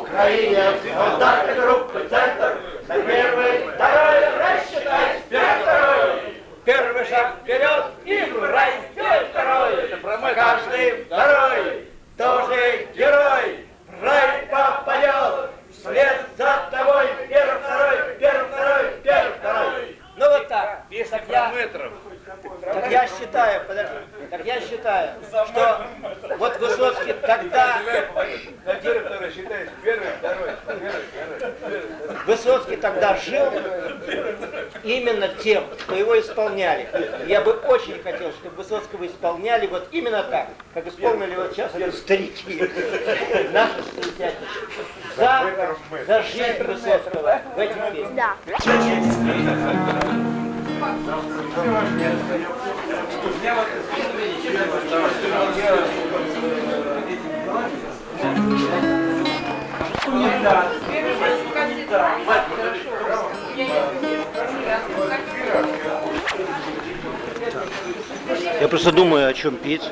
Украине солдаты группы «Центр». На первый, второй, рассчитай, второй. Первый шаг вперед и в рай, вперед, второй. Каждый второй тоже герой. Рай попадет, вслед за тобой. Первый, второй, первый, второй, первый, второй. Ну вот так. Так я- метров. Так я считаю, подожди, так я считаю, что вот Высоцкий тогда, На директора считаешь первый, второй, первый, второй, первый. Высоцкий тогда жил именно тем, что его исполняли. Я бы очень хотел, чтобы Высоцкого исполняли вот именно так, как исполнили вот сейчас вот старики, наши старики. За, за жизнь Высоцкого в этих песнях. Да. Да, теперь уже кандидат. Я просто думаю, о чем петь.